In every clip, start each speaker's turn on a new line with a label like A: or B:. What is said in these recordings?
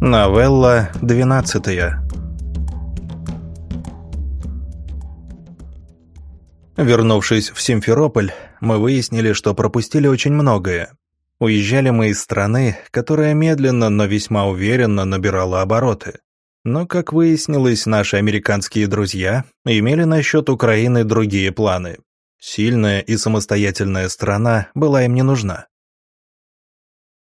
A: Новелла 12 Вернувшись в Симферополь, мы выяснили, что пропустили очень многое. Уезжали мы из страны, которая медленно, но весьма уверенно набирала обороты. Но, как выяснилось, наши американские друзья имели насчет Украины другие планы. Сильная и самостоятельная страна была им не нужна.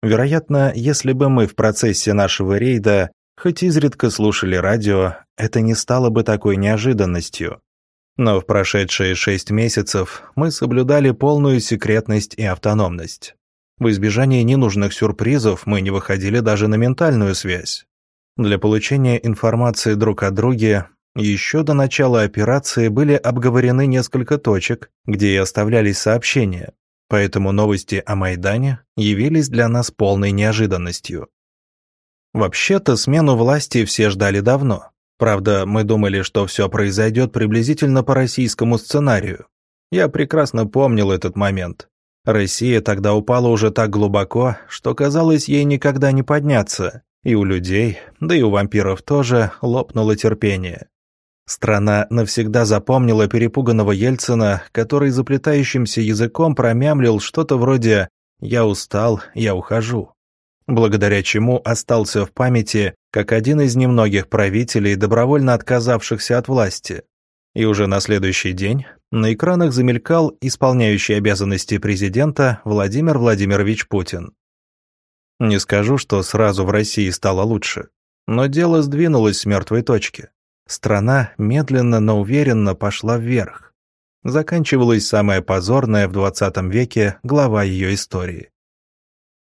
A: Вероятно, если бы мы в процессе нашего рейда хоть изредка слушали радио, это не стало бы такой неожиданностью. Но в прошедшие шесть месяцев мы соблюдали полную секретность и автономность. В избежание ненужных сюрпризов мы не выходили даже на ментальную связь. Для получения информации друг о друге еще до начала операции были обговорены несколько точек, где и оставлялись сообщения, поэтому новости о Майдане явились для нас полной неожиданностью. Вообще-то смену власти все ждали давно. Правда, мы думали, что все произойдет приблизительно по российскому сценарию. Я прекрасно помнил этот момент. Россия тогда упала уже так глубоко, что казалось ей никогда не подняться, и у людей, да и у вампиров тоже, лопнуло терпение. Страна навсегда запомнила перепуганного Ельцина, который заплетающимся языком промямлил что-то вроде «я устал, я ухожу», благодаря чему остался в памяти как один из немногих правителей, добровольно отказавшихся от власти. И уже на следующий день на экранах замелькал исполняющий обязанности президента Владимир Владимирович Путин. Не скажу, что сразу в России стало лучше, но дело сдвинулось с мертвой точки. Страна медленно, но уверенно пошла вверх. Заканчивалась самая позорная в 20 веке глава ее истории.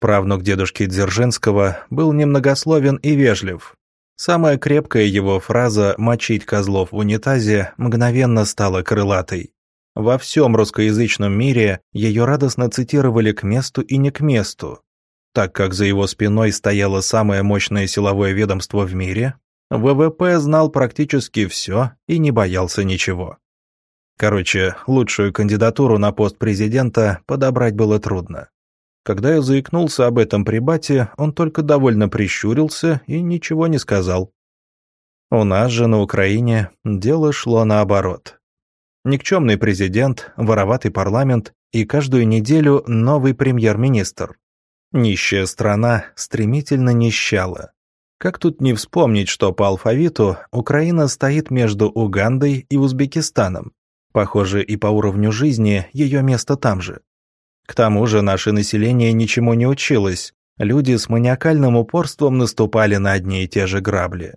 A: Правнук дедушки Дзержинского был немногословен и вежлив. Самая крепкая его фраза «мочить козлов в унитазе» мгновенно стала крылатой. Во всем русскоязычном мире ее радостно цитировали к месту и не к месту. Так как за его спиной стояло самое мощное силовое ведомство в мире, ВВП знал практически все и не боялся ничего. Короче, лучшую кандидатуру на пост президента подобрать было трудно. Когда я заикнулся об этом при бате, он только довольно прищурился и ничего не сказал. У нас же на Украине дело шло наоборот. Никчемный президент, вороватый парламент и каждую неделю новый премьер-министр. Нищая страна стремительно нищала. Как тут не вспомнить, что по алфавиту Украина стоит между Угандой и Узбекистаном. Похоже, и по уровню жизни ее место там же. К тому же наше население ничему не училось, люди с маниакальным упорством наступали на одни и те же грабли.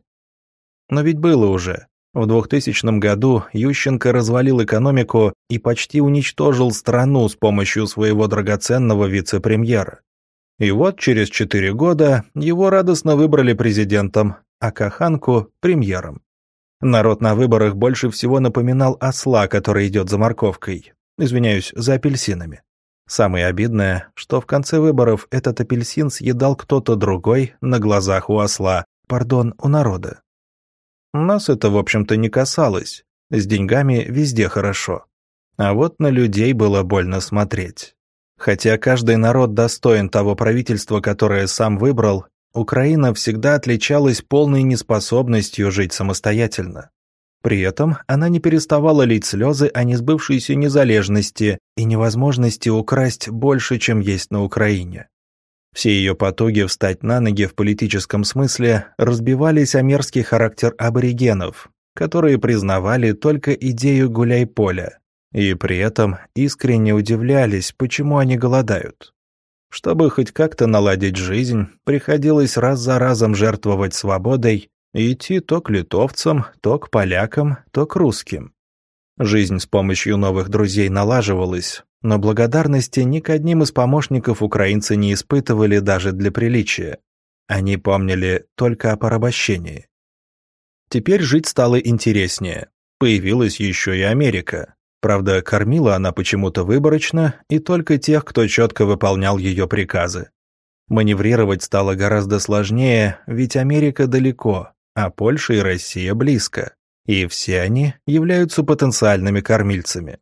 A: Но ведь было уже. В 2000 году Ющенко развалил экономику и почти уничтожил страну с помощью своего драгоценного вице-премьера. И вот через четыре года его радостно выбрали президентом, а Каханку – премьером. Народ на выборах больше всего напоминал осла, который идет за морковкой. Извиняюсь, за апельсинами. Самое обидное, что в конце выборов этот апельсин съедал кто-то другой на глазах у осла, пардон, у народа. Нас это, в общем-то, не касалось. С деньгами везде хорошо. А вот на людей было больно смотреть. Хотя каждый народ достоин того правительства, которое сам выбрал, Украина всегда отличалась полной неспособностью жить самостоятельно. При этом она не переставала лить слезы о несбывшейся незалежности и невозможности украсть больше, чем есть на Украине. Все ее потуги встать на ноги в политическом смысле разбивались о мерзкий характер аборигенов, которые признавали только идею гуляй-поля, и при этом искренне удивлялись, почему они голодают. Чтобы хоть как-то наладить жизнь, приходилось раз за разом жертвовать свободой и идти то к литовцам, то к полякам, то к русским. Жизнь с помощью новых друзей налаживалась, но благодарности ни к одним из помощников украинцы не испытывали даже для приличия. Они помнили только о порабощении. Теперь жить стало интереснее. Появилась еще и Америка. Правда, кормила она почему-то выборочно и только тех, кто четко выполнял ее приказы. Маневрировать стало гораздо сложнее, ведь Америка далеко, а Польша и Россия близко, и все они являются потенциальными кормильцами.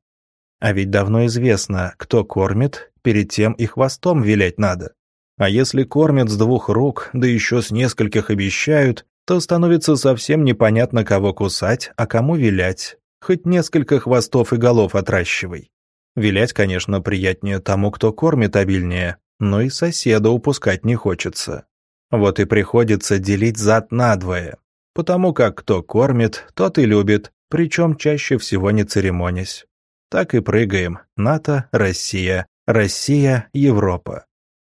A: А ведь давно известно, кто кормит, перед тем и хвостом вилять надо. А если кормят с двух рук, да еще с нескольких обещают, то становится совсем непонятно, кого кусать, а кому вилять. Хоть несколько хвостов и голов отращивай. Вилять, конечно, приятнее тому, кто кормит обильнее, но и соседа упускать не хочется. Вот и приходится делить зад надвое, потому как кто кормит, тот и любит, причем чаще всего не церемонясь. Так и прыгаем. НАТО, Россия, Россия, Европа.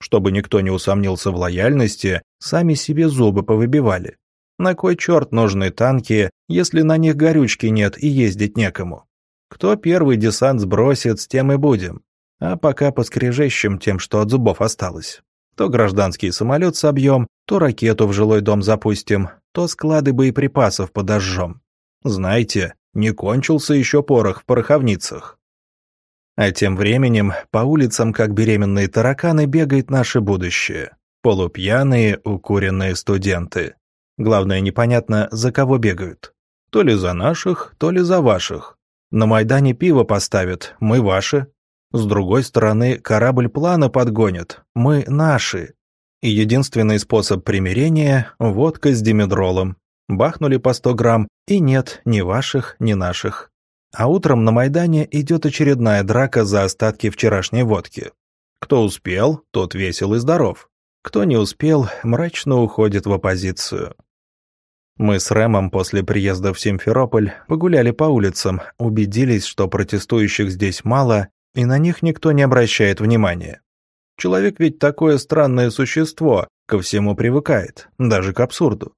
A: Чтобы никто не усомнился в лояльности, сами себе зубы повыбивали. На кой черт нужны танки, если на них горючки нет и ездить некому? Кто первый десант сбросит, с тем и будем. А пока поскрежещем тем, что от зубов осталось. То гражданский самолет собьем, то ракету в жилой дом запустим, то склады боеприпасов подожжем. Знаете, не кончился еще порох в пороховницах. А тем временем по улицам, как беременные тараканы, бегает наше будущее. Полупьяные, укуренные студенты. Главное, непонятно, за кого бегают. То ли за наших, то ли за ваших. На Майдане пиво поставят, мы ваши. С другой стороны, корабль плана подгонят, мы наши. И единственный способ примирения – водка с димедролом. Бахнули по 100 грамм, и нет ни ваших, ни наших. А утром на Майдане идет очередная драка за остатки вчерашней водки. Кто успел, тот весел и здоров. Кто не успел, мрачно уходит в оппозицию. Мы с Рэмом после приезда в Симферополь погуляли по улицам, убедились, что протестующих здесь мало, и на них никто не обращает внимания. Человек ведь такое странное существо, ко всему привыкает, даже к абсурду.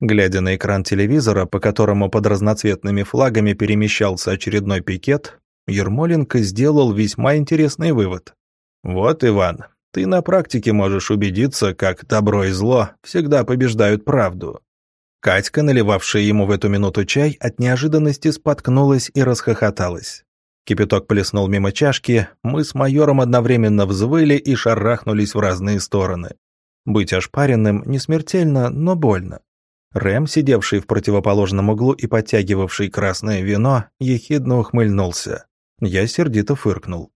A: Глядя на экран телевизора, по которому под разноцветными флагами перемещался очередной пикет, Ермоленко сделал весьма интересный вывод. «Вот, Иван, ты на практике можешь убедиться, как добро и зло всегда побеждают правду». Катька, наливавшая ему в эту минуту чай, от неожиданности споткнулась и расхохоталась. Кипяток плеснул мимо чашки, мы с майором одновременно взвыли и шарахнулись в разные стороны. Быть ошпаренным не смертельно, но больно. Рэм, сидевший в противоположном углу и подтягивавший красное вино, ехидно ухмыльнулся. Я сердито фыркнул.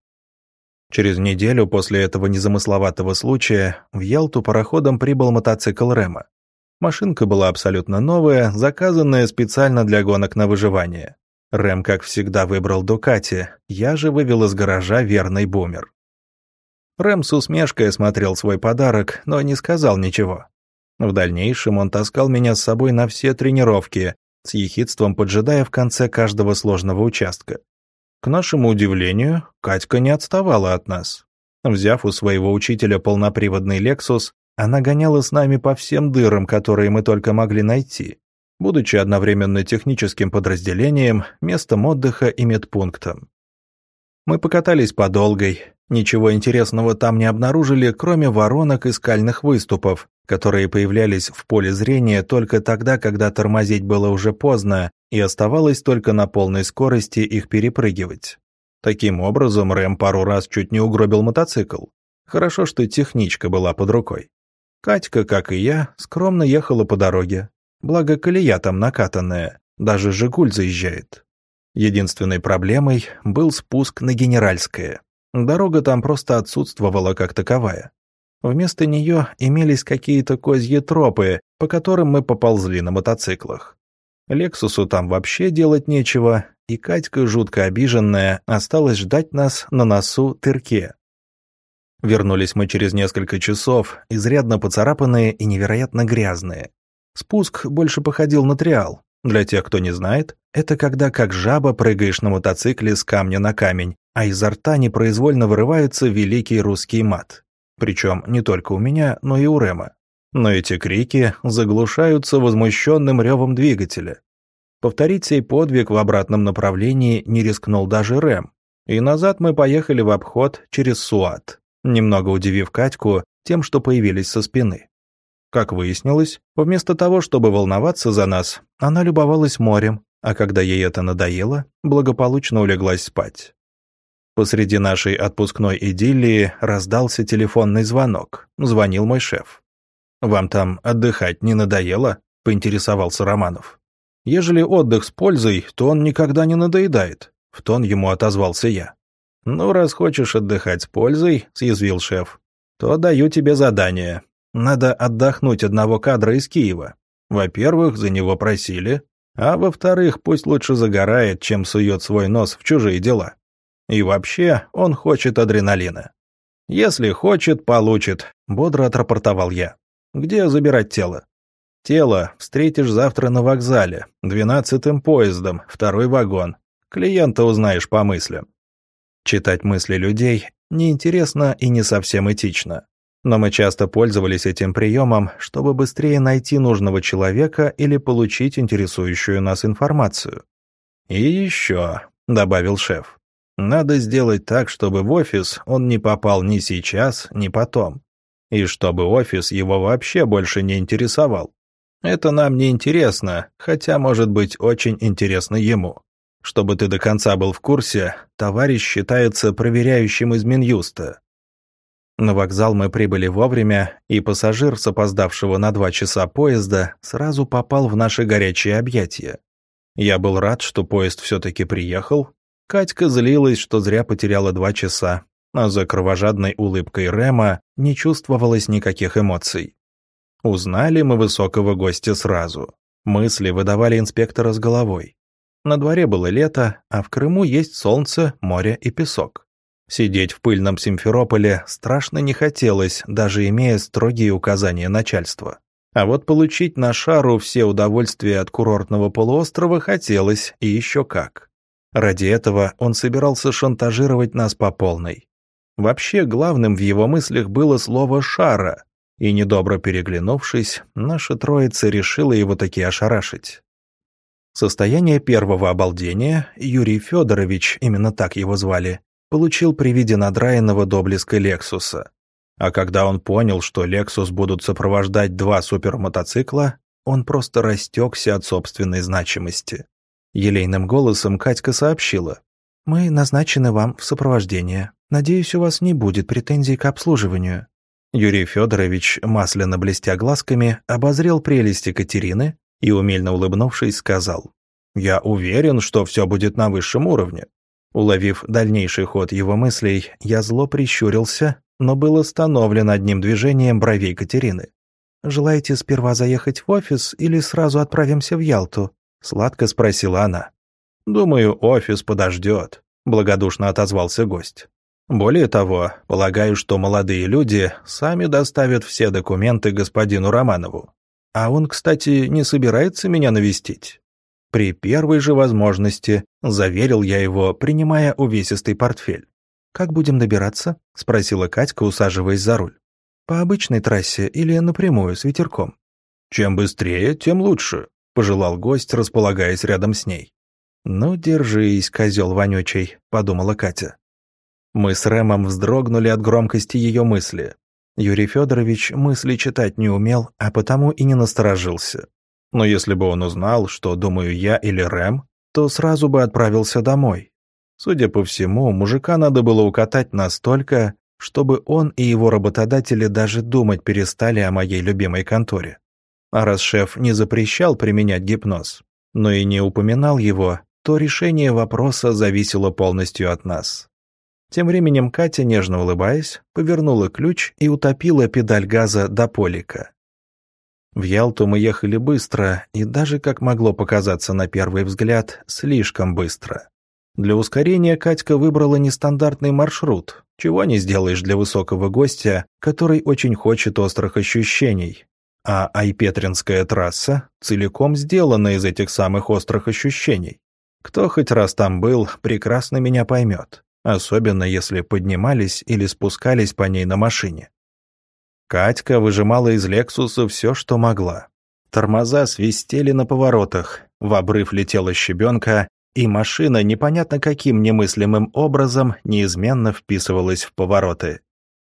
A: Через неделю после этого незамысловатого случая в Ялту пароходом прибыл мотоцикл Рэма. Машинка была абсолютно новая, заказанная специально для гонок на выживание. Рэм, как всегда, выбрал Дукати, я же вывел из гаража верный бумер. Рэм с усмешкой осмотрел свой подарок, но не сказал ничего. В дальнейшем он таскал меня с собой на все тренировки, с ехидством поджидая в конце каждого сложного участка. К нашему удивлению, Катька не отставала от нас. Взяв у своего учителя полноприводный «Лексус», она гоняла с нами по всем дырам, которые мы только могли найти, будучи одновременно техническим подразделением, местом отдыха и медпунктом. Мы покатались по долгой, ничего интересного там не обнаружили, кроме воронок и скальных выступов, которые появлялись в поле зрения только тогда, когда тормозить было уже поздно, и оставалось только на полной скорости их перепрыгивать. Таким образом, Рэм пару раз чуть не угробил мотоцикл. Хорошо, что техничка была под рукой. Катька, как и я, скромно ехала по дороге. Благо, колея там накатанная, даже «Жигуль» заезжает. Единственной проблемой был спуск на Генеральское. Дорога там просто отсутствовала как таковая. Вместо нее имелись какие-то козьи тропы, по которым мы поползли на мотоциклах. Лексусу там вообще делать нечего, и Катька, жутко обиженная, осталась ждать нас на носу тырке. Вернулись мы через несколько часов, изрядно поцарапанные и невероятно грязные. Спуск больше походил на триал. Для тех, кто не знает, это когда как жаба прыгаешь на мотоцикле с камня на камень, а изо рта непроизвольно вырывается великий русский мат. Причем не только у меня, но и у Рема. Но эти крики заглушаются возмущенным ревом двигателя. Повторить сей подвиг в обратном направлении не рискнул даже Рэм. И назад мы поехали в обход через Суат, немного удивив Катьку тем, что появились со спины. Как выяснилось, вместо того, чтобы волноваться за нас, она любовалась морем, а когда ей это надоело, благополучно улеглась спать. Посреди нашей отпускной идиллии раздался телефонный звонок. Звонил мой шеф. «Вам там отдыхать не надоело?» — поинтересовался Романов. «Ежели отдых с пользой, то он никогда не надоедает», — в тон ему отозвался я. «Ну, раз хочешь отдыхать с пользой», — съязвил шеф, то даю тебе задание. Надо отдохнуть одного кадра из Киева. Во-первых, за него просили, а во-вторых, пусть лучше загорает, чем сует свой нос в чужие дела. И вообще, он хочет адреналина. Если хочет, получит, бодро отрапортовал я. Где забирать тело? Тело встретишь завтра на вокзале, двенадцатым поездом, второй вагон. Клиента узнаешь по мыслям. Читать мысли людей неинтересно и не совсем этично. Но мы часто пользовались этим приемом, чтобы быстрее найти нужного человека или получить интересующую нас информацию. «И еще», — добавил шеф, — «надо сделать так, чтобы в офис он не попал ни сейчас, ни потом. И чтобы офис его вообще больше не интересовал. Это нам не интересно, хотя, может быть, очень интересно ему. Чтобы ты до конца был в курсе, товарищ считается проверяющим из Минюста. На вокзал мы прибыли вовремя, и пассажир с опоздавшего на два часа поезда сразу попал в наши горячие объятия. Я был рад, что поезд все-таки приехал. Катька злилась, что зря потеряла два часа, а за кровожадной улыбкой Рема не чувствовалось никаких эмоций. Узнали мы высокого гостя сразу. Мысли выдавали инспектора с головой. На дворе было лето, а в Крыму есть солнце, море и песок. Сидеть в пыльном Симферополе страшно не хотелось, даже имея строгие указания начальства. А вот получить на шару все удовольствия от курортного полуострова хотелось, и еще как. Ради этого он собирался шантажировать нас по полной. Вообще, главным в его мыслях было слово «шара», и, недобро переглянувшись, наша троица решила его таки ошарашить. Состояние первого обалдения Юрий Федорович, именно так его звали, получил при виде надраенного доблеска Лексуса. А когда он понял, что Лексус будут сопровождать два супермотоцикла, он просто растекся от собственной значимости. Елейным голосом Катька сообщила. «Мы назначены вам в сопровождение. Надеюсь, у вас не будет претензий к обслуживанию». Юрий Федорович, масляно блестя глазками, обозрел прелести Катерины и, умельно улыбнувшись, сказал, «Я уверен, что все будет на высшем уровне». Уловив дальнейший ход его мыслей, я зло прищурился, но был остановлен одним движением бровей Катерины. «Желаете сперва заехать в офис или сразу отправимся в Ялту?» — сладко спросила она. «Думаю, офис подождет», — благодушно отозвался гость. «Более того, полагаю, что молодые люди сами доставят все документы господину Романову. А он, кстати, не собирается меня навестить. При первой же возможности заверил я его, принимая увесистый портфель. «Как будем добираться?» — спросила Катька, усаживаясь за руль. «По обычной трассе или напрямую, с ветерком?» «Чем быстрее, тем лучше», — пожелал гость, располагаясь рядом с ней. «Ну, держись, козел вонючий», — подумала Катя. Мы с Рэмом вздрогнули от громкости ее мысли. Юрий Федорович мысли читать не умел, а потому и не насторожился. Но если бы он узнал, что думаю я или Рэм, то сразу бы отправился домой. Судя по всему, мужика надо было укатать настолько, чтобы он и его работодатели даже думать перестали о моей любимой конторе. А раз шеф не запрещал применять гипноз, но и не упоминал его, то решение вопроса зависело полностью от нас. Тем временем Катя, нежно улыбаясь, повернула ключ и утопила педаль газа до полика. В Ялту мы ехали быстро и даже, как могло показаться на первый взгляд, слишком быстро. Для ускорения Катька выбрала нестандартный маршрут, чего не сделаешь для высокого гостя, который очень хочет острых ощущений. А Айпетринская трасса целиком сделана из этих самых острых ощущений. Кто хоть раз там был, прекрасно меня поймет особенно если поднимались или спускались по ней на машине. Катька выжимала из «Лексуса» все, что могла. Тормоза свистели на поворотах, в обрыв летела щебенка, и машина непонятно каким немыслимым образом неизменно вписывалась в повороты.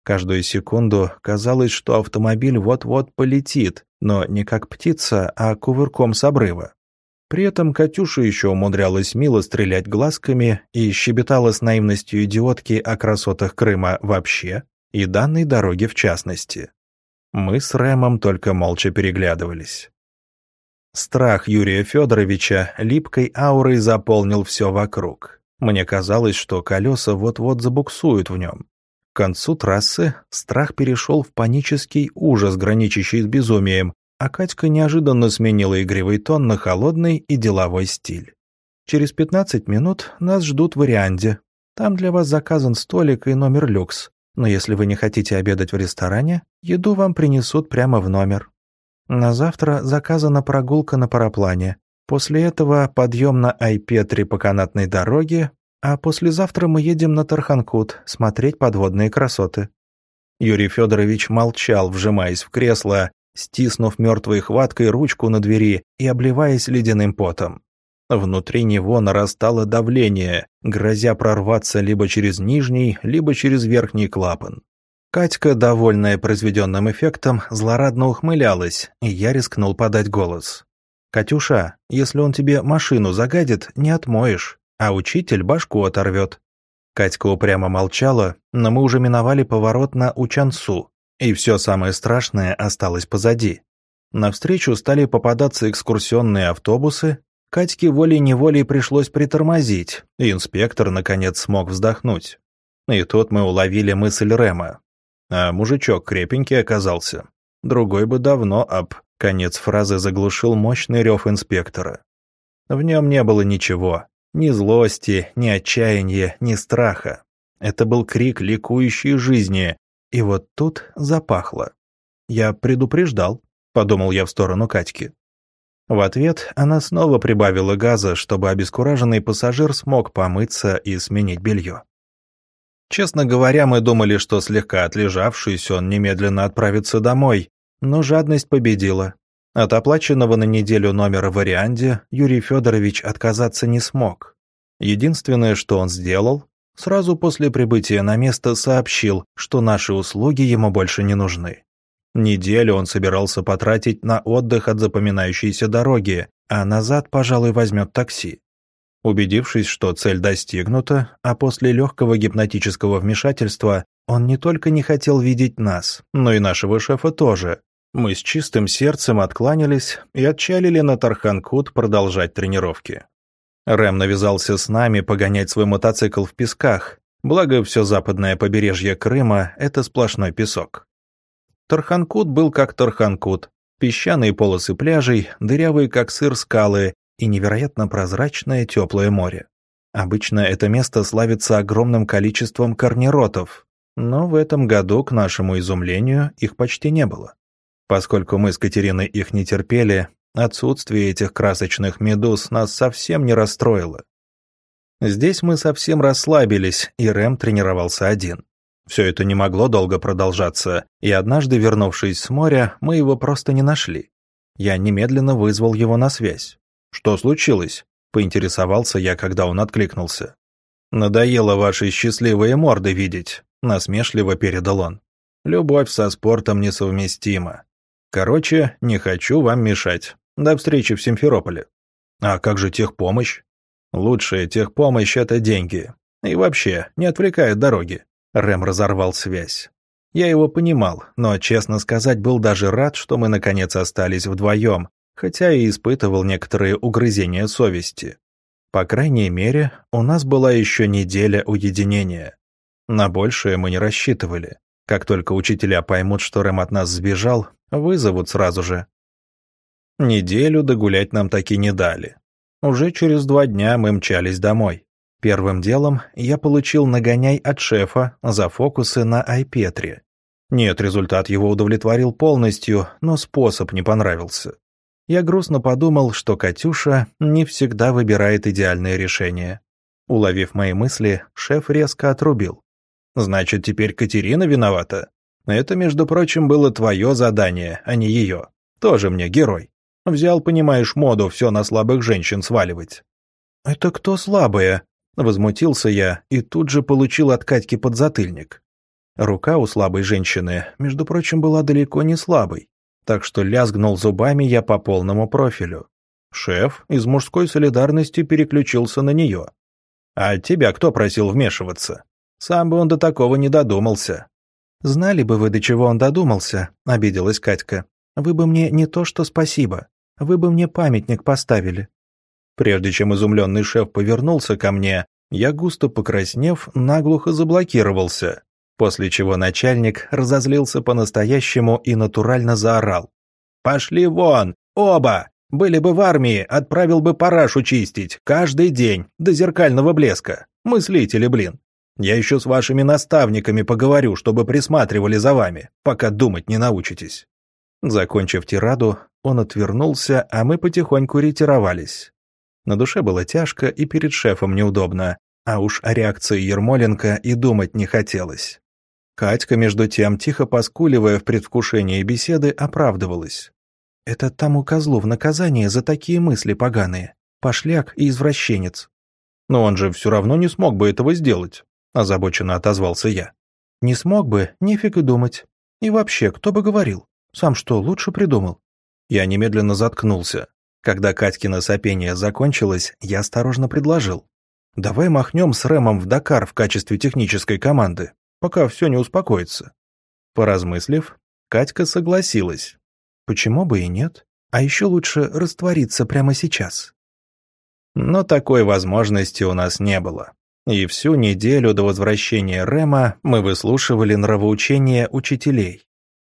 A: Каждую секунду казалось, что автомобиль вот-вот полетит, но не как птица, а кувырком с обрыва. При этом Катюша еще умудрялась мило стрелять глазками и щебетала с наивностью идиотки о красотах Крыма вообще и данной дороге в частности. Мы с Рэмом только молча переглядывались. Страх Юрия Федоровича липкой аурой заполнил все вокруг. Мне казалось, что колеса вот-вот забуксуют в нем. Концу трассы страх перешел в панический ужас, граничащий с безумием, а Катька неожиданно сменила игривый тон на холодный и деловой стиль. «Через 15 минут нас ждут в Ирианде. Там для вас заказан столик и номер люкс. Но если вы не хотите обедать в ресторане, еду вам принесут прямо в номер. На завтра заказана прогулка на параплане. После этого подъем на Айпетре по канатной дороге, а послезавтра мы едем на Тарханкут смотреть подводные красоты». Юрий Федорович молчал, вжимаясь в кресло, стиснув мертвой хваткой ручку на двери и обливаясь ледяным потом. Внутри него нарастало давление, грозя прорваться либо через нижний, либо через верхний клапан. Катька, довольная произведенным эффектом, злорадно ухмылялась, и я рискнул подать голос. «Катюша, если он тебе машину загадит, не отмоешь, а учитель башку оторвет». Катька упрямо молчала, но мы уже миновали поворот на Учансу, и все самое страшное осталось позади. Навстречу стали попадаться экскурсионные автобусы, Катьке волей-неволей пришлось притормозить, и инспектор, наконец, смог вздохнуть. И тут мы уловили мысль Рема. А мужичок крепенький оказался. Другой бы давно об... Конец фразы заглушил мощный рев инспектора. В нем не было ничего. Ни злости, ни отчаяния, ни страха. Это был крик ликующей жизни, и вот тут запахло. «Я предупреждал», — подумал я в сторону Катьки. В ответ она снова прибавила газа, чтобы обескураженный пассажир смог помыться и сменить белье. Честно говоря, мы думали, что слегка отлежавшись, он немедленно отправится домой, но жадность победила. От оплаченного на неделю номера в варианте Юрий Федорович отказаться не смог. Единственное, что он сделал, сразу после прибытия на место сообщил, что наши услуги ему больше не нужны. Неделю он собирался потратить на отдых от запоминающейся дороги, а назад, пожалуй, возьмет такси. Убедившись, что цель достигнута, а после легкого гипнотического вмешательства он не только не хотел видеть нас, но и нашего шефа тоже. Мы с чистым сердцем откланялись и отчалили на Тарханкут продолжать тренировки. Рэм навязался с нами погонять свой мотоцикл в песках, благо все западное побережье Крыма – это сплошной песок. Тарханкут был как Тарханкут, песчаные полосы пляжей, дырявые как сыр скалы и невероятно прозрачное теплое море. Обычно это место славится огромным количеством корнеротов, но в этом году, к нашему изумлению, их почти не было. Поскольку мы с Катериной их не терпели, отсутствие этих красочных медуз нас совсем не расстроило. Здесь мы совсем расслабились, и Рэм тренировался один. Все это не могло долго продолжаться, и однажды, вернувшись с моря, мы его просто не нашли. Я немедленно вызвал его на связь. «Что случилось?» — поинтересовался я, когда он откликнулся. «Надоело ваши счастливые морды видеть», — насмешливо передал он. «Любовь со спортом несовместима. Короче, не хочу вам мешать. До встречи в Симферополе». «А как же техпомощь?» «Лучшая техпомощь — это деньги. И вообще, не отвлекай от дороги. Рэм разорвал связь. Я его понимал, но, честно сказать, был даже рад, что мы наконец остались вдвоем, хотя и испытывал некоторые угрызения совести. По крайней мере, у нас была еще неделя уединения. На большее мы не рассчитывали. Как только учителя поймут, что Рэм от нас сбежал, вызовут сразу же. Неделю догулять нам таки не дали. Уже через два дня мы мчались домой. Первым делом я получил нагоняй от шефа за фокусы на Айпетре. Нет, результат его удовлетворил полностью, но способ не понравился. Я грустно подумал, что Катюша не всегда выбирает идеальное решение. Уловив мои мысли, шеф резко отрубил. «Значит, теперь Катерина виновата? Это, между прочим, было твое задание, а не ее. Тоже мне герой. Взял, понимаешь, моду все на слабых женщин сваливать». «Это кто слабые?» Возмутился я и тут же получил от Катьки подзатыльник. Рука у слабой женщины, между прочим, была далеко не слабой, так что лязгнул зубами я по полному профилю. Шеф из мужской солидарности переключился на нее. «А тебя кто просил вмешиваться? Сам бы он до такого не додумался». «Знали бы вы, до чего он додумался», — обиделась Катька. «Вы бы мне не то что спасибо, вы бы мне памятник поставили». Прежде чем изумленный шеф повернулся ко мне, я, густо покраснев, наглухо заблокировался. После чего начальник разозлился по-настоящему и натурально заорал. «Пошли вон! Оба! Были бы в армии, отправил бы парашу чистить, каждый день, до зеркального блеска. Мыслители, блин. Я еще с вашими наставниками поговорю, чтобы присматривали за вами, пока думать не научитесь». Закончив тираду, он отвернулся, а мы потихоньку ретировались. На душе было тяжко и перед шефом неудобно, а уж о реакции Ермоленко и думать не хотелось. Катька, между тем, тихо поскуливая в предвкушении беседы, оправдывалась. «Это тому козлу в наказание за такие мысли поганые. Пошляк и извращенец». «Но он же все равно не смог бы этого сделать», – озабоченно отозвался я. «Не смог бы, нефиг и думать. И вообще, кто бы говорил? Сам что, лучше придумал?» Я немедленно заткнулся. Когда Катькино сопение закончилось, я осторожно предложил. «Давай махнем с Рэмом в Дакар в качестве технической команды, пока все не успокоится». Поразмыслив, Катька согласилась. Почему бы и нет? А еще лучше раствориться прямо сейчас. Но такой возможности у нас не было. И всю неделю до возвращения Рэма мы выслушивали нравоучения учителей.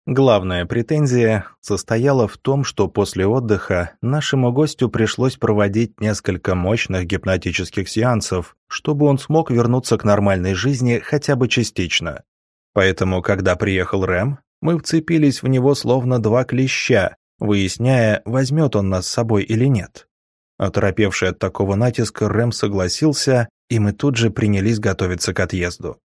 A: Главная претензия состояла в том, что после отдыха нашему гостю пришлось проводить несколько мощных гипнотических сеансов, чтобы он смог вернуться к нормальной жизни хотя бы частично. Поэтому, когда приехал Рэм, мы вцепились в него словно два клеща, выясняя, возьмет он нас с собой или нет. Оторопевший от такого натиска, Рэм согласился, и мы тут же принялись готовиться к отъезду.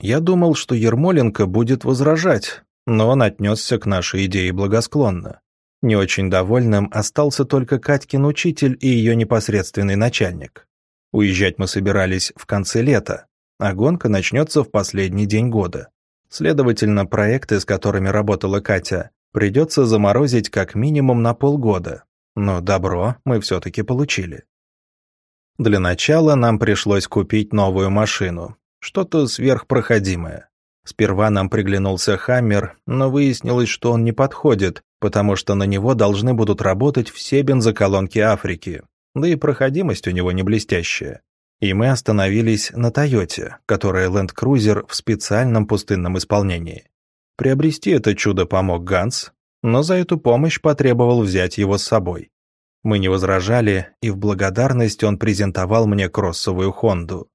A: Я думал, что Ермоленко будет возражать, но он отнесся к нашей идее благосклонно. Не очень довольным остался только Катькин учитель и ее непосредственный начальник. Уезжать мы собирались в конце лета, а гонка начнется в последний день года. Следовательно, проекты, с которыми работала Катя, придется заморозить как минимум на полгода. Но добро мы все-таки получили. Для начала нам пришлось купить новую машину, что-то сверхпроходимое. Сперва нам приглянулся «Хаммер», но выяснилось, что он не подходит, потому что на него должны будут работать все бензоколонки Африки, да и проходимость у него не блестящая. И мы остановились на «Тойоте», которая Land Cruiser в специальном пустынном исполнении. Приобрести это чудо помог Ганс, но за эту помощь потребовал взять его с собой. Мы не возражали, и в благодарность он презентовал мне кроссовую Хонду.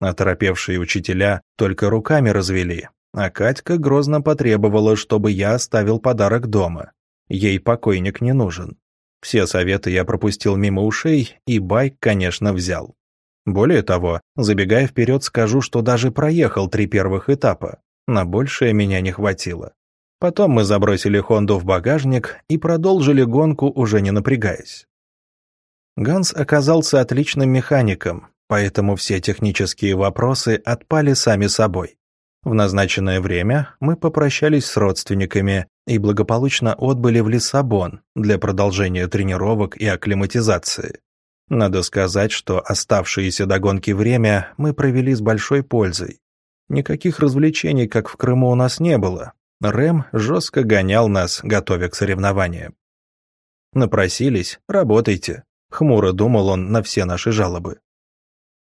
A: Оторопевшие учителя только руками развели, а Катька грозно потребовала, чтобы я оставил подарок дома. Ей покойник не нужен. Все советы я пропустил мимо ушей, и байк, конечно, взял. Более того, забегая вперед, скажу, что даже проехал три первых этапа. На большее меня не хватило. Потом мы забросили Хонду в багажник и продолжили гонку, уже не напрягаясь. Ганс оказался отличным механиком, поэтому все технические вопросы отпали сами собой. В назначенное время мы попрощались с родственниками и благополучно отбыли в Лиссабон для продолжения тренировок и акклиматизации. Надо сказать, что оставшееся до гонки время мы провели с большой пользой. Никаких развлечений, как в Крыму, у нас не было. Рэм жестко гонял нас, готовя к соревнованиям. Напросились, работайте. Хмуро думал он на все наши жалобы.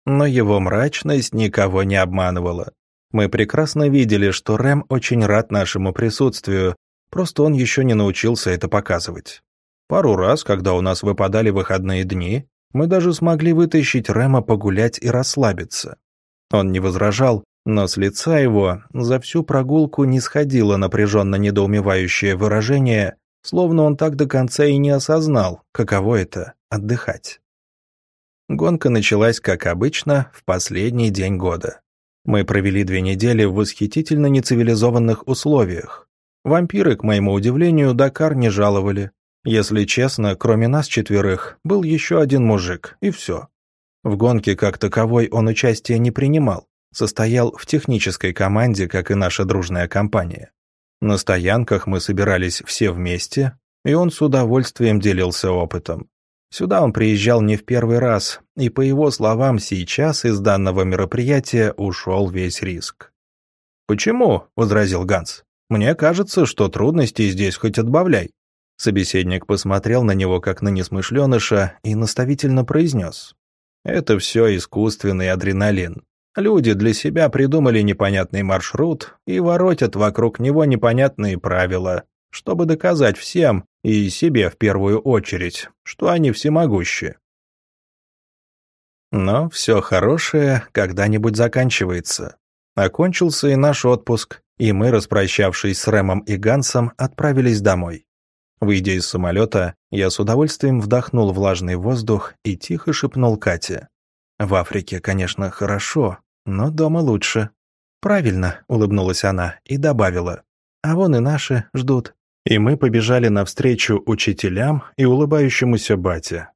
A: Но его мрачность никого не обманывала. Мы прекрасно видели, что Рэм очень рад нашему присутствию, просто он еще не научился это показывать. Пару раз, когда у нас выпадали выходные дни, мы даже смогли вытащить Рэма погулять и расслабиться. Он не возражал, но с лица его за всю прогулку не сходило напряженно недоумевающее выражение, словно он так до конца и не осознал, каково это — отдыхать. Гонка началась, как обычно, в последний день года. Мы провели две недели в восхитительно нецивилизованных условиях. Вампиры, к моему удивлению, Дакар не жаловали. Если честно, кроме нас четверых, был еще один мужик, и все. В гонке как таковой он участия не принимал, состоял в технической команде, как и наша дружная компания. На стоянках мы собирались все вместе, и он с удовольствием делился опытом. Сюда он приезжал не в первый раз, и, по его словам, сейчас из данного мероприятия ушел весь риск. «Почему?» – возразил Ганс. «Мне кажется, что трудностей здесь хоть отбавляй». Собеседник посмотрел на него, как на несмышленыша, и наставительно произнес. «Это все искусственный адреналин. Люди для себя придумали непонятный маршрут и воротят вокруг него непонятные правила, чтобы доказать всем, и себе в первую очередь, что они всемогущи. Но все хорошее когда-нибудь заканчивается. Окончился и наш отпуск, и мы, распрощавшись с Рэмом и Гансом, отправились домой. Выйдя из самолета, я с удовольствием вдохнул влажный воздух и тихо шепнул Кате. «В Африке, конечно, хорошо, но дома лучше». «Правильно», — улыбнулась она и добавила. «А вон и наши ждут». И мы побежали навстречу учителям и улыбающемуся бате.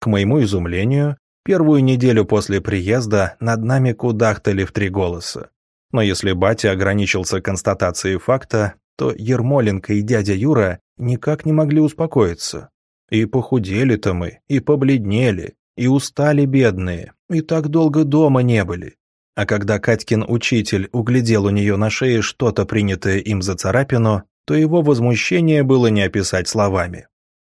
A: К моему изумлению, первую неделю после приезда над нами кудахтали в три голоса. Но если батя ограничился констатацией факта, то Ермоленко и дядя Юра никак не могли успокоиться. И похудели-то мы, и побледнели, и устали бедные, и так долго дома не были. А когда Катькин учитель углядел у нее на шее что-то принятое им за царапину, то его возмущение было не описать словами.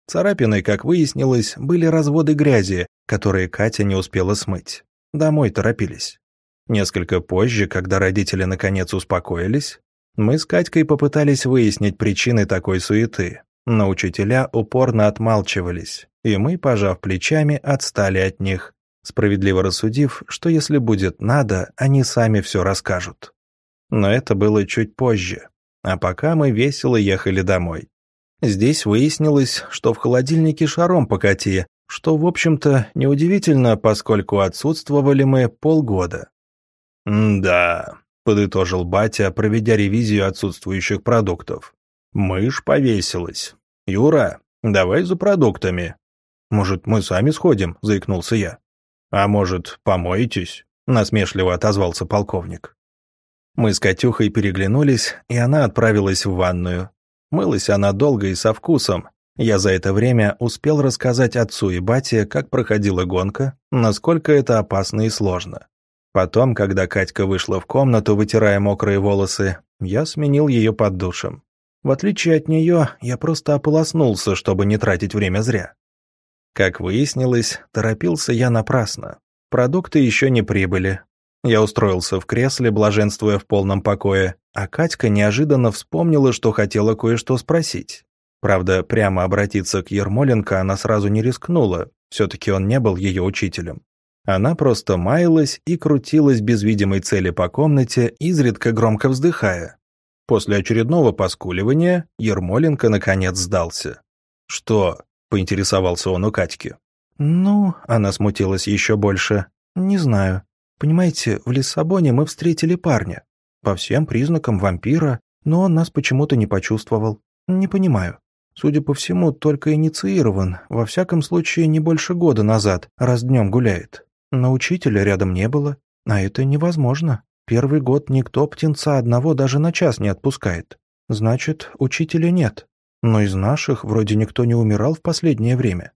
A: Царапиной, как выяснилось, были разводы грязи, которые Катя не успела смыть. Домой торопились. Несколько позже, когда родители наконец успокоились, мы с Катькой попытались выяснить причины такой суеты, но учителя упорно отмалчивались, и мы, пожав плечами, отстали от них, справедливо рассудив, что если будет надо, они сами все расскажут. Но это было чуть позже, а пока мы весело ехали домой. Здесь выяснилось, что в холодильнике шаром покати, что, в общем-то, неудивительно, поскольку отсутствовали мы полгода. «Да», — подытожил батя, проведя ревизию отсутствующих продуктов. «Мышь повесилась. Юра, давай за продуктами». «Может, мы сами сходим?» — заикнулся я. «А может, помоетесь?» — насмешливо отозвался полковник. Мы с Катюхой переглянулись, и она отправилась в ванную. Мылась она долго и со вкусом. Я за это время успел рассказать отцу и бате, как проходила гонка, насколько это опасно и сложно. Потом, когда Катька вышла в комнату, вытирая мокрые волосы, я сменил ее под душем. В отличие от нее, я просто ополоснулся, чтобы не тратить время зря. Как выяснилось, торопился я напрасно. Продукты еще не прибыли, я устроился в кресле, блаженствуя в полном покое, а Катька неожиданно вспомнила, что хотела кое-что спросить. Правда, прямо обратиться к Ермоленко она сразу не рискнула, все-таки он не был ее учителем. Она просто маялась и крутилась без видимой цели по комнате, изредка громко вздыхая. После очередного поскуливания Ермоленко наконец сдался. «Что?» — поинтересовался он у Катьки. «Ну...» — она смутилась еще больше. «Не знаю. Понимаете, в Лиссабоне мы встретили парня. По всем признакам вампира, но он нас почему-то не почувствовал. Не понимаю. Судя по всему, только инициирован, во всяком случае не больше года назад, раз днем гуляет. Но учителя рядом не было, а это невозможно. Первый год никто птенца одного даже на час не отпускает. Значит, учителя нет. Но из наших вроде никто не умирал в последнее время.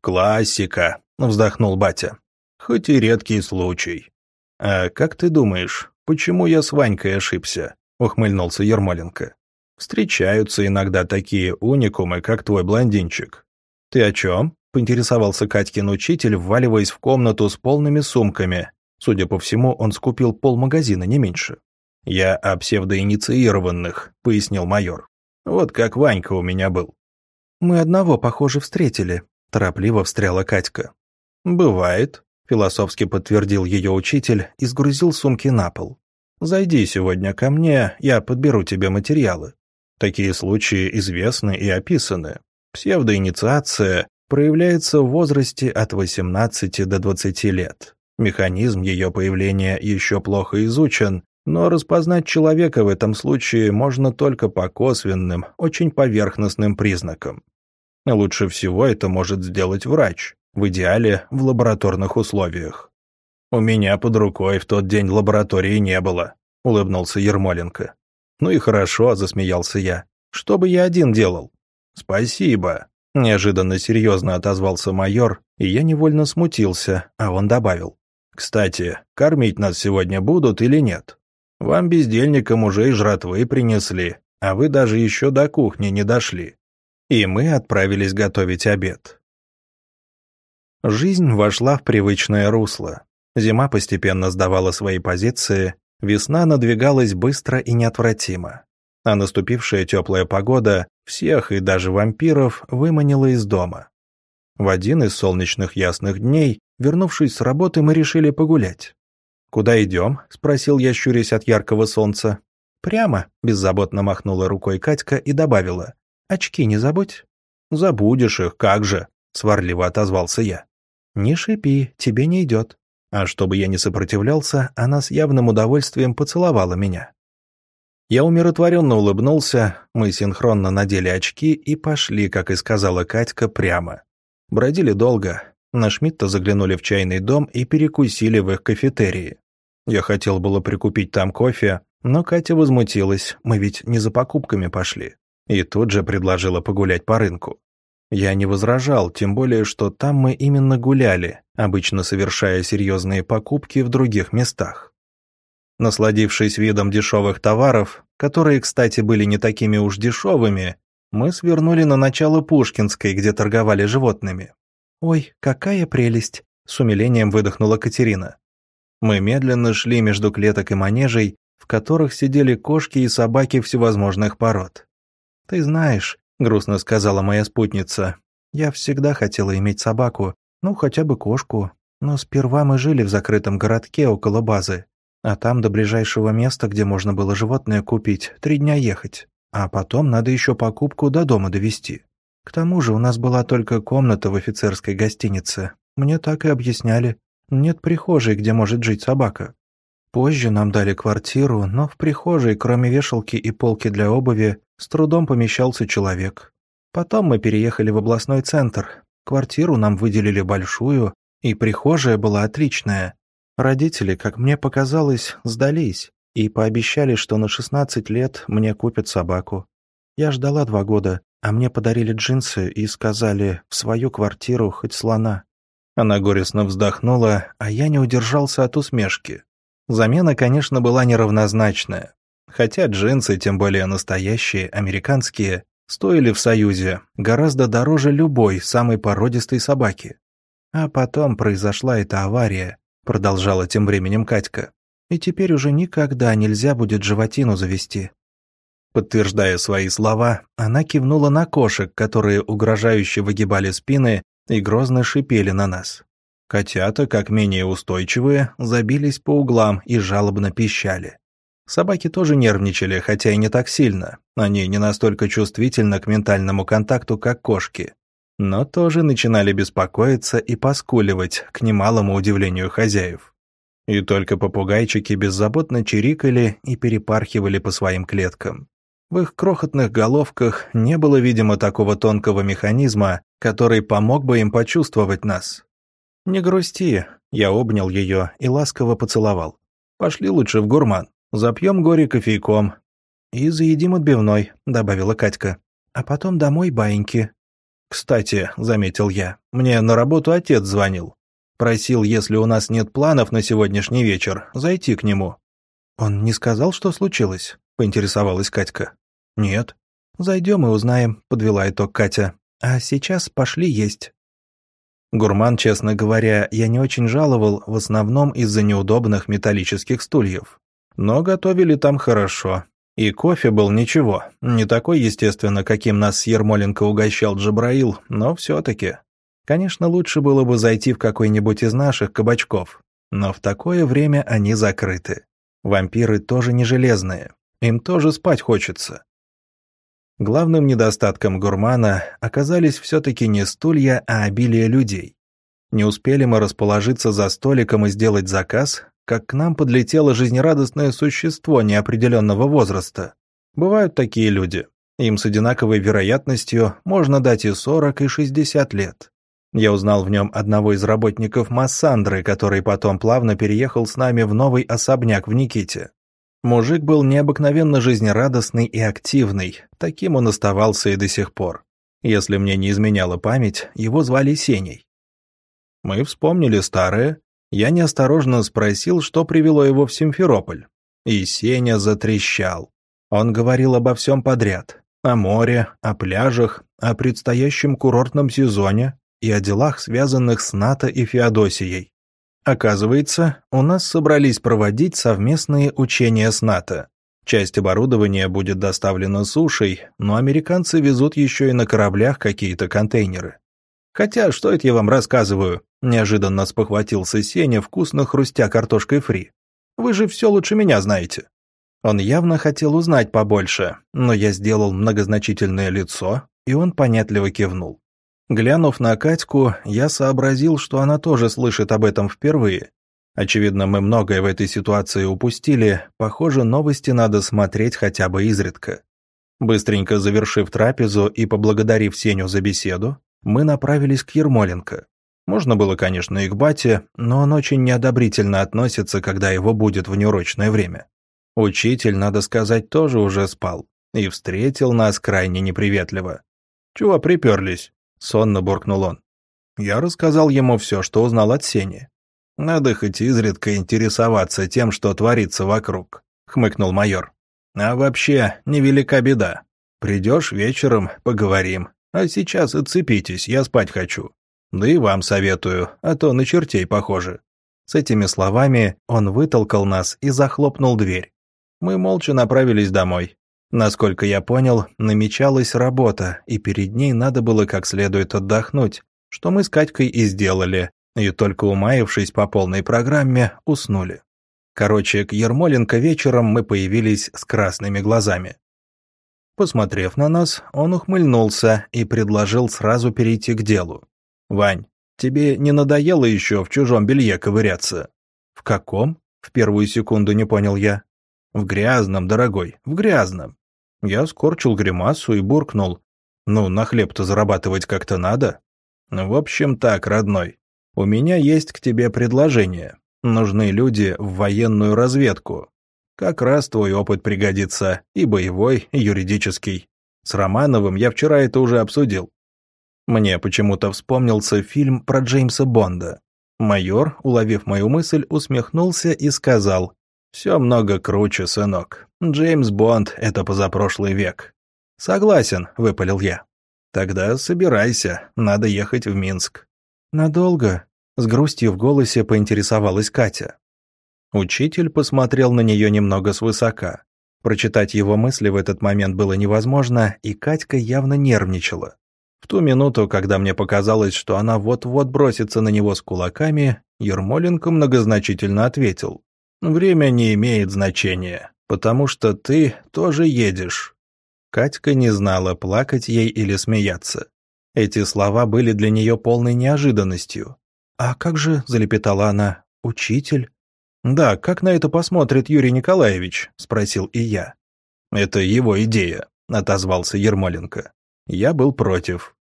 B: «Классика», — вздохнул батя. «Хоть и редкий случай.
A: «А как ты думаешь, почему я с Ванькой ошибся?» — ухмыльнулся Ермоленко. «Встречаются иногда такие уникумы, как твой блондинчик». «Ты о чем?» — поинтересовался Катькин учитель, вваливаясь в комнату с полными сумками. Судя по всему, он скупил полмагазина, не меньше. «Я о псевдоинициированных», — пояснил майор. «Вот как Ванька у меня был». «Мы одного, похоже, встретили», — торопливо встряла Катька. «Бывает», философски подтвердил ее учитель и сгрузил сумки на пол. «Зайди сегодня ко мне, я подберу тебе материалы. Такие случаи известны и описаны. Псевдоинициация проявляется в возрасте от 18 до 20 лет. Механизм ее появления еще плохо изучен, но распознать человека в этом случае можно только по косвенным, очень поверхностным признакам. Лучше всего это может сделать врач, в идеале в лабораторных условиях. «У меня под рукой в тот день лаборатории не было», — улыбнулся Ермоленко. «Ну и хорошо», — засмеялся я. «Что бы я один делал?» «Спасибо», — неожиданно серьезно отозвался майор, и я невольно смутился, а он добавил. «Кстати, кормить нас сегодня будут или нет? Вам, бездельникам, уже и жратвы принесли, а вы даже еще до кухни не дошли». И мы отправились готовить обед. Жизнь вошла в привычное русло. Зима постепенно сдавала свои позиции, весна надвигалась быстро и неотвратимо. А наступившая теплая погода всех и даже вампиров выманила из дома. В один из солнечных ясных дней, вернувшись с работы, мы решили погулять. «Куда идем?» – спросил я, щурясь от яркого солнца. «Прямо», – беззаботно махнула рукой Катька и добавила. «Очки не забудь». «Забудешь их, как же», – сварливо отозвался я. «Не шипи, тебе не идет». А чтобы я не сопротивлялся, она с явным удовольствием поцеловала меня. Я умиротворенно улыбнулся, мы синхронно надели очки и пошли, как и сказала Катька, прямо. Бродили долго. На Шмидта заглянули в чайный дом и перекусили в их кафетерии. Я хотел было прикупить там кофе, но Катя возмутилась, мы ведь не за покупками пошли. И тут же предложила погулять по рынку. Я не возражал, тем более, что там мы именно гуляли, обычно совершая серьезные покупки в других местах. Насладившись видом дешевых товаров, которые, кстати, были не такими уж дешевыми, мы свернули на начало Пушкинской, где торговали животными. «Ой, какая прелесть!» — с умилением выдохнула Катерина. Мы медленно шли между клеток и манежей, в которых сидели кошки и собаки всевозможных пород. «Ты знаешь», — грустно сказала моя спутница, «я всегда хотела иметь собаку, ну, хотя бы кошку, но сперва мы жили в закрытом городке около базы, а там до ближайшего места, где можно было животное купить, три дня ехать. А потом надо еще покупку до дома довести. К тому же у нас была только комната в офицерской гостинице. Мне так и объясняли. Нет прихожей, где может жить собака. Позже нам дали квартиру, но в прихожей, кроме вешалки и полки для обуви, с трудом помещался человек. Потом мы переехали в областной центр. Квартиру нам выделили большую, и прихожая была отличная. Родители, как мне показалось, сдались и пообещали, что на 16 лет мне купят собаку. Я ждала два года, а мне подарили джинсы и сказали «в свою квартиру хоть слона». Она горестно вздохнула, а я не удержался от усмешки. Замена, конечно, была неравнозначная. Хотя джинсы, тем более настоящие, американские, стоили в Союзе гораздо дороже любой самой породистой собаки. А потом произошла эта авария, продолжала тем временем Катька и теперь уже никогда нельзя будет животину завести». Подтверждая свои слова, она кивнула на кошек, которые угрожающе выгибали спины и грозно шипели на нас. Котята, как менее устойчивые, забились по углам и жалобно пищали. Собаки тоже нервничали, хотя и не так сильно. Они не настолько чувствительны к ментальному контакту, как кошки. Но тоже начинали беспокоиться и поскуливать, к немалому удивлению хозяев. И только попугайчики беззаботно чирикали и перепархивали по своим клеткам. В их крохотных головках не было, видимо, такого тонкого механизма, который помог бы им почувствовать нас. «Не грусти», — я обнял ее и ласково поцеловал. «Пошли лучше в гурман, запьем горе кофейком». «И заедим отбивной», — добавила Катька. «А потом домой баиньки». «Кстати», — заметил я, — «мне на работу отец звонил. Просил, если у нас нет планов на сегодняшний вечер, зайти к нему». «Он не сказал, что случилось?» — поинтересовалась Катька. «Нет». «Зайдем и узнаем», — подвела итог Катя. «А сейчас пошли есть». Гурман, честно говоря, я не очень жаловал, в основном из-за неудобных металлических стульев. Но готовили там хорошо. И кофе был ничего, не такой, естественно, каким нас Ермоленко угощал Джабраил, но все-таки. Конечно, лучше было бы зайти в какой-нибудь из наших кабачков, но в такое время они закрыты. Вампиры тоже не железные, им тоже спать хочется. Главным недостатком гурмана оказались все-таки не стулья, а обилие людей. Не успели мы расположиться за столиком и сделать заказ, как к нам подлетело жизнерадостное существо неопределенного возраста. Бывают такие люди. Им с одинаковой вероятностью можно дать и 40, и 60 лет. Я узнал в нем одного из работников Массандры, который потом плавно переехал с нами в новый особняк в Никите. Мужик был необыкновенно жизнерадостный и активный, таким он оставался и до сих пор. Если мне не изменяла память, его звали Сеней. Мы вспомнили старое, я неосторожно спросил, что привело его в Симферополь. И Сеня затрещал. Он говорил обо всем подряд. О море, о пляжах, о предстоящем курортном сезоне, и о делах, связанных с НАТО и Феодосией. Оказывается, у нас собрались проводить совместные учения с НАТО. Часть оборудования будет доставлена сушей, но американцы везут еще и на кораблях какие-то контейнеры. Хотя, что это я вам рассказываю? Неожиданно спохватился Сеня, вкусно хрустя картошкой фри. Вы же все лучше меня знаете. Он явно хотел узнать побольше, но я сделал многозначительное лицо, и он понятливо кивнул. Глянув на Катьку, я сообразил, что она тоже слышит об этом впервые. Очевидно, мы многое в этой ситуации упустили, похоже, новости надо смотреть хотя бы изредка. Быстренько завершив трапезу и поблагодарив Сеню за беседу, мы направились к Ермоленко. Можно было, конечно, и к бате, но он очень неодобрительно относится, когда его будет в неурочное время. Учитель, надо сказать, тоже уже спал и встретил нас крайне неприветливо. «Чего приперлись?» — сонно буркнул он. Я рассказал ему все, что узнал от Сени. «Надо хоть изредка интересоваться тем, что творится вокруг», — хмыкнул майор. «А вообще, невелика беда. Придешь вечером, поговорим. А сейчас отцепитесь, я спать хочу. Да и вам советую, а то на чертей похоже». С этими словами он вытолкал нас и захлопнул дверь. Мы молча направились домой. Насколько я понял, намечалась работа, и перед ней надо было как следует отдохнуть, что мы с Катькой и сделали, и только умаившись по полной программе, уснули. Короче, к Ермоленко вечером мы появились с красными глазами. Посмотрев на нас, он ухмыльнулся и предложил сразу перейти к делу. «Вань, тебе не надоело еще в чужом белье ковыряться?» «В каком?» — в первую секунду не понял я. В грязном, дорогой, в грязном. Я скорчил гримасу и буркнул. Ну, на хлеб-то зарабатывать как-то надо. В общем так, родной. У меня есть к тебе предложение. Нужны люди в военную разведку. Как раз твой опыт пригодится, и боевой, и юридический. С Романовым я вчера это уже обсудил. Мне почему-то вспомнился фильм про Джеймса Бонда. Майор, уловив мою мысль, усмехнулся и сказал, «Все много круче, сынок. Джеймс Бонд — это позапрошлый век». «Согласен», — выпалил я. «Тогда собирайся, надо ехать в Минск». «Надолго?» — с грустью в голосе поинтересовалась Катя. Учитель посмотрел на нее немного свысока. Прочитать его мысли в этот момент было невозможно, и Катька явно нервничала. В ту минуту, когда мне показалось, что она вот-вот бросится на него с кулаками, Ермоленко многозначительно ответил. Время не имеет значения, потому что ты тоже едешь». Катька не знала, плакать ей или смеяться. Эти слова были для нее полной неожиданностью. «А как же», — залепетала она, — «учитель?» «Да, как на это посмотрит Юрий Николаевич?» — спросил и я. «Это его идея», — отозвался Ермоленко. Я был против.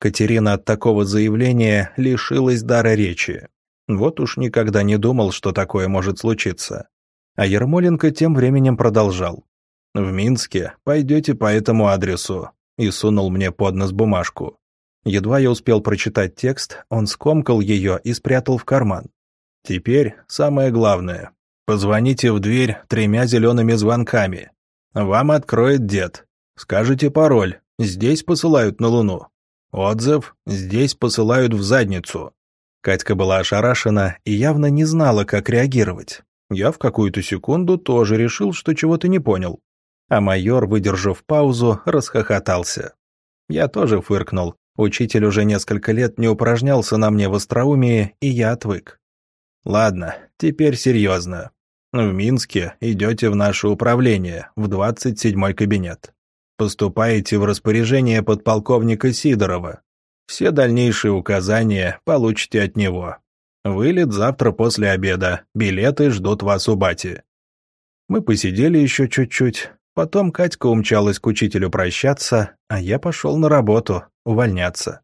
A: Катерина от такого заявления лишилась дара речи. Вот уж никогда не думал, что такое может случиться. А Ермоленко тем временем продолжал. «В Минске пойдете по этому адресу», и сунул мне под нос бумажку. Едва я успел прочитать текст, он скомкал ее и спрятал в карман. Теперь самое главное. Позвоните в дверь тремя зелеными звонками. Вам откроет дед. Скажите пароль. Здесь посылают на Луну. Отзыв. Здесь посылают в задницу. Катька была ошарашена и явно не знала, как реагировать. Я в какую-то секунду тоже решил, что чего-то не понял. А майор, выдержав паузу, расхохотался. Я тоже фыркнул. Учитель уже несколько лет не упражнялся на мне в остроумии, и я отвык. Ладно, теперь серьезно. В Минске идете в наше управление, в 27-й кабинет. Поступаете в распоряжение подполковника Сидорова, все дальнейшие указания получите от него. Вылет завтра после обеда. Билеты ждут вас у бати. Мы посидели еще чуть-чуть. Потом Катька умчалась к учителю прощаться, а я пошел на работу, увольняться.